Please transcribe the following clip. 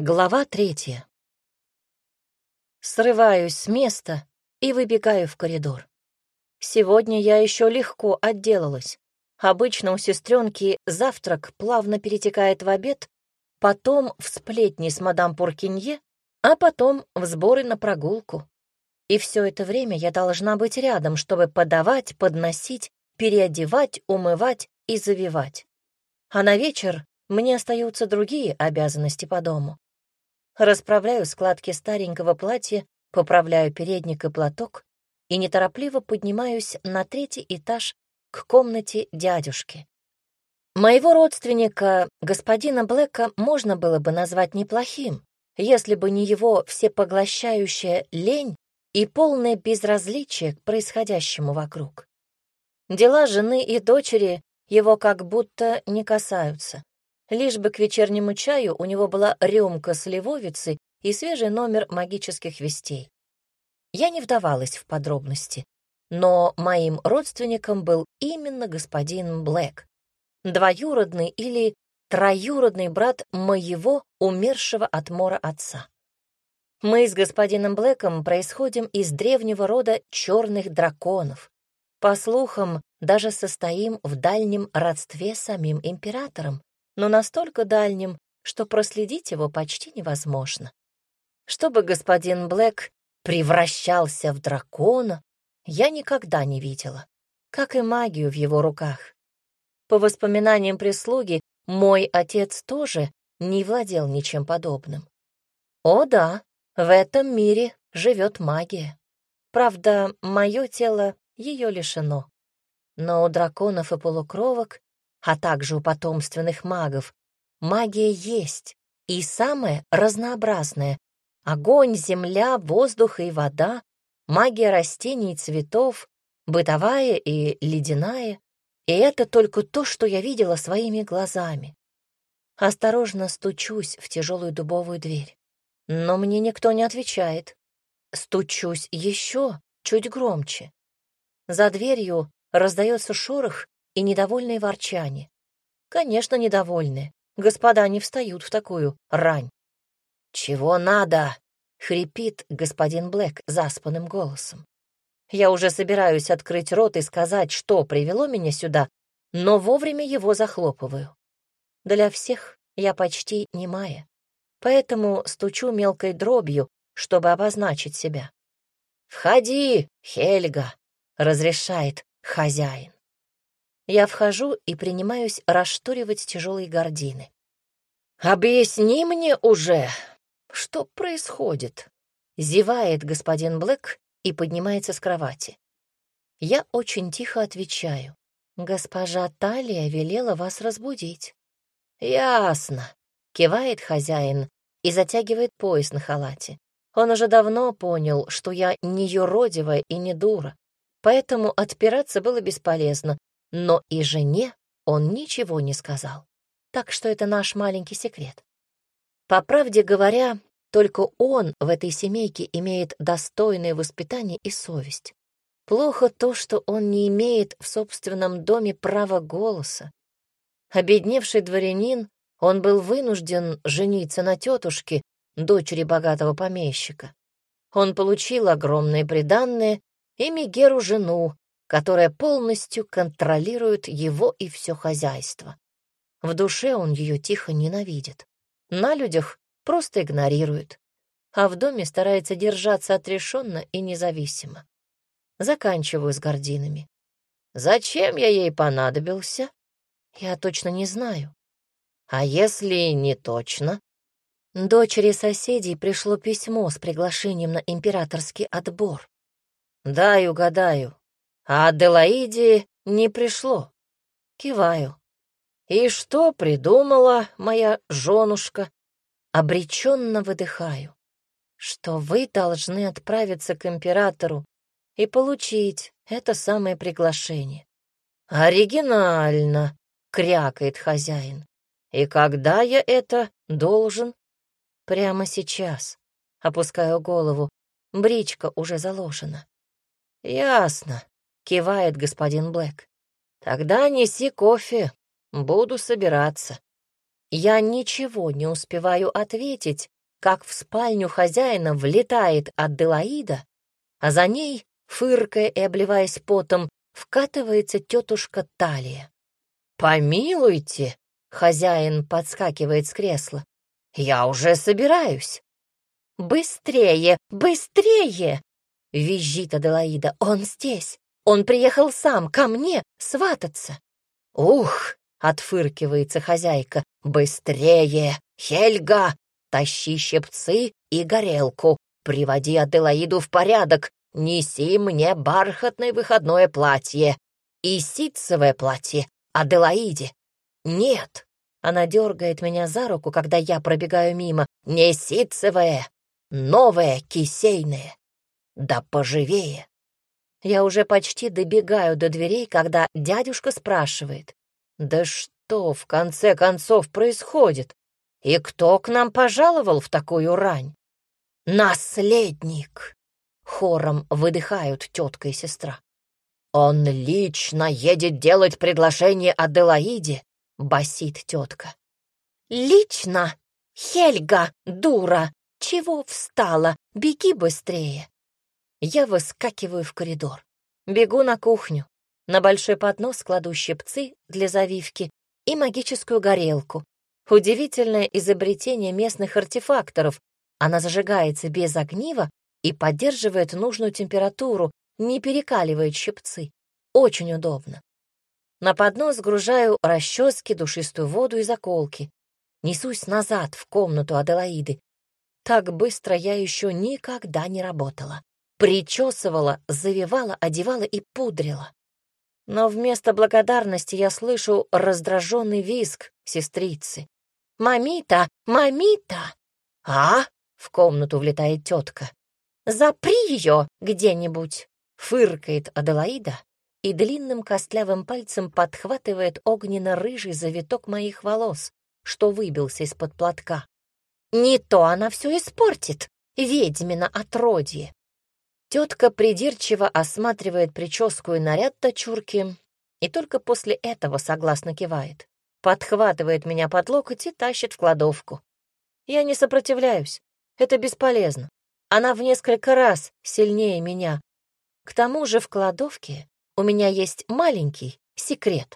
Глава третья. Срываюсь с места и выбегаю в коридор. Сегодня я еще легко отделалась. Обычно у сестренки завтрак плавно перетекает в обед, потом в сплетни с мадам Пуркинье, а потом в сборы на прогулку. И все это время я должна быть рядом, чтобы подавать, подносить, переодевать, умывать и завивать. А на вечер мне остаются другие обязанности по дому. Расправляю складки старенького платья, поправляю передник и платок и неторопливо поднимаюсь на третий этаж к комнате дядюшки. Моего родственника, господина Блэка, можно было бы назвать неплохим, если бы не его всепоглощающая лень и полное безразличие к происходящему вокруг. Дела жены и дочери его как будто не касаются. Лишь бы к вечернему чаю у него была рюмка сливовицы и свежий номер магических вестей. Я не вдавалась в подробности, но моим родственником был именно господин Блэк, двоюродный или троюродный брат моего умершего от мора отца. Мы с господином Блэком происходим из древнего рода черных драконов. По слухам, даже состоим в дальнем родстве самим императором, но настолько дальним, что проследить его почти невозможно. Чтобы господин Блэк превращался в дракона, я никогда не видела, как и магию в его руках. По воспоминаниям прислуги, мой отец тоже не владел ничем подобным. О да, в этом мире живет магия. Правда, мое тело ее лишено. Но у драконов и полукровок а также у потомственных магов, магия есть, и самая разнообразная — огонь, земля, воздух и вода, магия растений и цветов, бытовая и ледяная, и это только то, что я видела своими глазами. Осторожно стучусь в тяжелую дубовую дверь, но мне никто не отвечает. Стучусь еще, чуть громче. За дверью раздается шорох и недовольные ворчане. Конечно, недовольные. Господа не встают в такую рань. «Чего надо?» — хрипит господин Блэк заспанным голосом. Я уже собираюсь открыть рот и сказать, что привело меня сюда, но вовремя его захлопываю. Для всех я почти немая, поэтому стучу мелкой дробью, чтобы обозначить себя. «Входи, Хельга!» — разрешает хозяин. Я вхожу и принимаюсь расшторивать тяжелые гардины. «Объясни мне уже, что происходит?» Зевает господин Блэк и поднимается с кровати. Я очень тихо отвечаю. «Госпожа Талия велела вас разбудить». «Ясно», — кивает хозяин и затягивает пояс на халате. Он уже давно понял, что я не юродивая и не дура, поэтому отпираться было бесполезно, но и жене он ничего не сказал. Так что это наш маленький секрет. По правде говоря, только он в этой семейке имеет достойное воспитание и совесть. Плохо то, что он не имеет в собственном доме права голоса. Обедневший дворянин, он был вынужден жениться на тетушке, дочери богатого помещика. Он получил огромные приданные и Мегеру жену, которая полностью контролирует его и все хозяйство. В душе он ее тихо ненавидит. На людях просто игнорирует, а в доме старается держаться отрешенно и независимо. Заканчиваю с гординами. Зачем я ей понадобился? Я точно не знаю. А если не точно? Дочери соседей пришло письмо с приглашением на императорский отбор. Дай угадаю, а Аделаиде не пришло. Киваю. И что придумала моя женушка? Обреченно выдыхаю, что вы должны отправиться к императору и получить это самое приглашение. Оригинально, крякает хозяин. И когда я это должен? Прямо сейчас. Опускаю голову. Бричка уже заложена. Ясно кивает господин Блэк. Тогда неси кофе, буду собираться. Я ничего не успеваю ответить, как в спальню хозяина влетает Аделаида, а за ней, фыркая и обливаясь потом, вкатывается тетушка Талия. «Помилуйте!» — хозяин подскакивает с кресла. «Я уже собираюсь!» «Быстрее! Быстрее!» — визжит Аделаида. «Он здесь! Он приехал сам, ко мне, свататься!» «Ух!» — отфыркивается хозяйка. «Быстрее! Хельга! Тащи щипцы и горелку! Приводи Аделаиду в порядок! Неси мне бархатное выходное платье и ситцевое платье Аделаиде. Нет!» Она дергает меня за руку, когда я пробегаю мимо. «Не ситцевое! Новое, кисейное. Да поживее. Я уже почти добегаю до дверей, когда дядюшка спрашивает. Да что в конце концов происходит? И кто к нам пожаловал в такую рань? Наследник! Хором выдыхают тетка и сестра. Он лично едет делать предложение Аделаиде, басит тетка. Лично? Хельга, дура! «Чего встала? Беги быстрее!» Я выскакиваю в коридор. Бегу на кухню. На большой поднос кладу щипцы для завивки и магическую горелку. Удивительное изобретение местных артефакторов. Она зажигается без огнива и поддерживает нужную температуру, не перекаливает щипцы. Очень удобно. На поднос сгружаю расчески, душистую воду и заколки. Несусь назад в комнату Аделаиды. Так быстро я еще никогда не работала. Причесывала, завивала, одевала и пудрила. Но вместо благодарности я слышу раздраженный визг сестрицы. «Мамита! Мамита!» «А?» — в комнату влетает тетка. «Запри ее где-нибудь!» — фыркает Аделаида и длинным костлявым пальцем подхватывает огненно-рыжий завиток моих волос, что выбился из-под платка. Не то она все испортит, ведьмина отродье. Тетка придирчиво осматривает прическу и наряд дочурки и только после этого согласно кивает. Подхватывает меня под локоть и тащит в кладовку. Я не сопротивляюсь. Это бесполезно. Она в несколько раз сильнее меня. К тому же в кладовке у меня есть маленький секрет.